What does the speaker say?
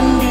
mendapatkan